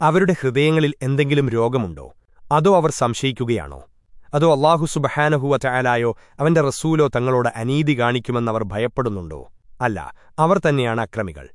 അവരുടെ ഹൃദയങ്ങളിൽ എന്തെങ്കിലും രോഗമുണ്ടോ? അതോ അവർ സംശയിക്കുകയാണോ? അതോ അള്ളാഹു സുബഹാനഹുവ ചായാലായോ അവന്റെ റസൂലോ തങ്ങളോട് അനീതി കാണിക്കുമെന്നവർ ഭയപ്പെടുന്നുണ്ടോ? അല്ല അവർ തന്നെയാണ് അക്രമികൾ.